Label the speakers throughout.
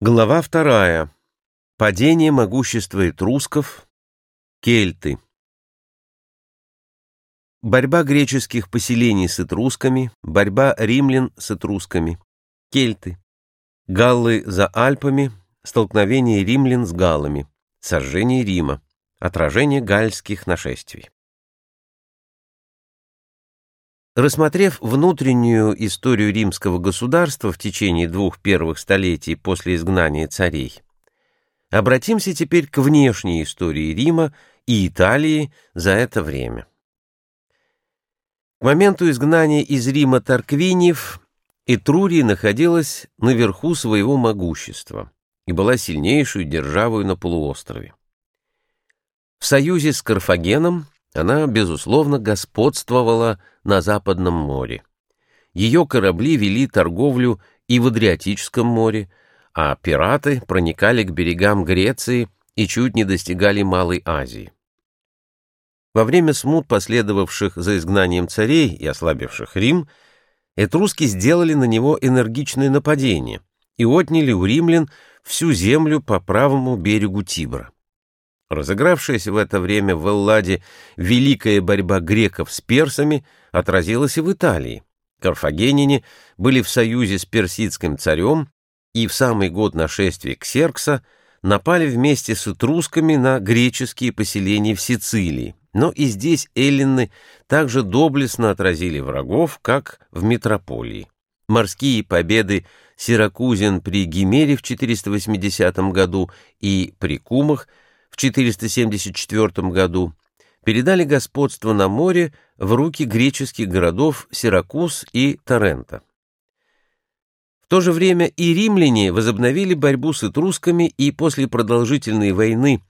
Speaker 1: Глава вторая. Падение могущества этрусков. Кельты. Борьба греческих поселений с этрусками, борьба римлян с этрусками. Кельты. Галлы за Альпами, столкновение римлян с галлами, сожжение Рима, отражение гальских нашествий. Рассмотрев внутреннюю историю римского государства в течение двух первых столетий после изгнания царей, обратимся теперь к внешней истории Рима и Италии за это время. К моменту изгнания из Рима Тарквиниев Этрурия находилась наверху своего могущества и была сильнейшей державой на полуострове. В союзе с Карфагеном она, безусловно, господствовала на Западном море. Ее корабли вели торговлю и в Адриатическом море, а пираты проникали к берегам Греции и чуть не достигали Малой Азии. Во время смут, последовавших за изгнанием царей и ослабивших Рим, этруски сделали на него энергичное нападение и отняли у римлян всю землю по правому берегу Тибра. Разыгравшаяся в это время в Элладе великая борьба греков с персами отразилась и в Италии. Карфагенине были в союзе с персидским царем и в самый год нашествия Ксеркса напали вместе с этрусками на греческие поселения в Сицилии, но и здесь эллины также доблестно отразили врагов, как в метрополии. Морские победы Сиракузин при Гимере в 480 году и при Кумах – 474 году передали господство на море в руки греческих городов Сиракуз и Тарента. В то же время и римляне возобновили борьбу с этрусками и после продолжительной войны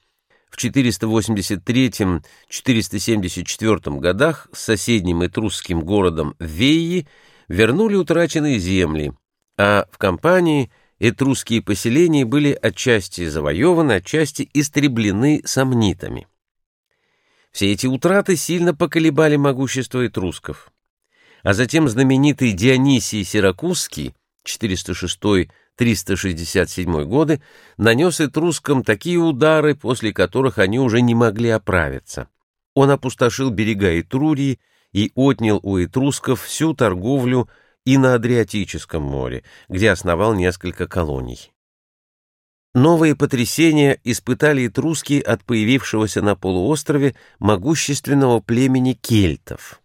Speaker 1: в 483-474 годах с соседним этрусским городом Вейи вернули утраченные земли, а в кампании – этрусские поселения были отчасти завоеваны, отчасти истреблены сомнитами. Все эти утраты сильно поколебали могущество этрусков. А затем знаменитый Дионисий Сиракузский 406-367 годы нанес этрускам такие удары, после которых они уже не могли оправиться. Он опустошил берега Этрурии и отнял у этрусков всю торговлю и на Адриатическом море, где основал несколько колоний. Новые потрясения испытали этруски от появившегося на полуострове могущественного племени кельтов.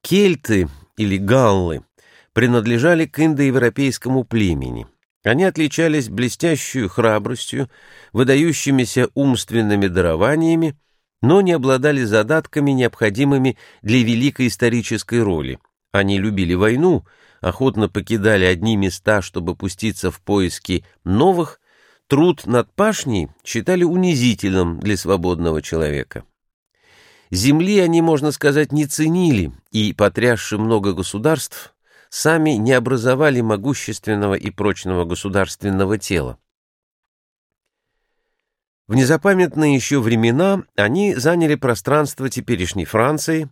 Speaker 1: Кельты или галлы принадлежали к индоевропейскому племени. Они отличались блестящей храбростью, выдающимися умственными дарованиями, но не обладали задатками, необходимыми для великой исторической роли – они любили войну, охотно покидали одни места, чтобы пуститься в поиски новых, труд над пашней считали унизительным для свободного человека. Земли они, можно сказать, не ценили, и, потрясши много государств, сами не образовали могущественного и прочного государственного тела. В незапамятные еще времена они заняли пространство теперешней Франции,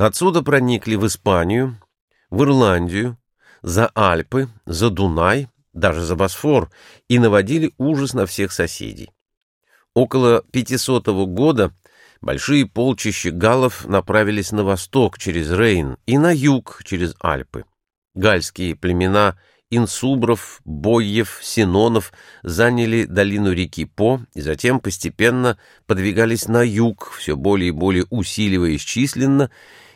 Speaker 1: Отсюда проникли в Испанию, в Ирландию, за Альпы, за Дунай, даже за Босфор и наводили ужас на всех соседей. Около 500 года большие полчища галлов направились на восток через Рейн и на юг через Альпы. Гальские племена инсубров, бойев, синонов заняли долину реки По и затем постепенно подвигались на юг, все более и более усиливаясь численно,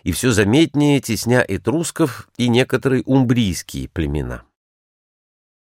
Speaker 1: и все заметнее тесня этрусков и некоторые умбрийские племена.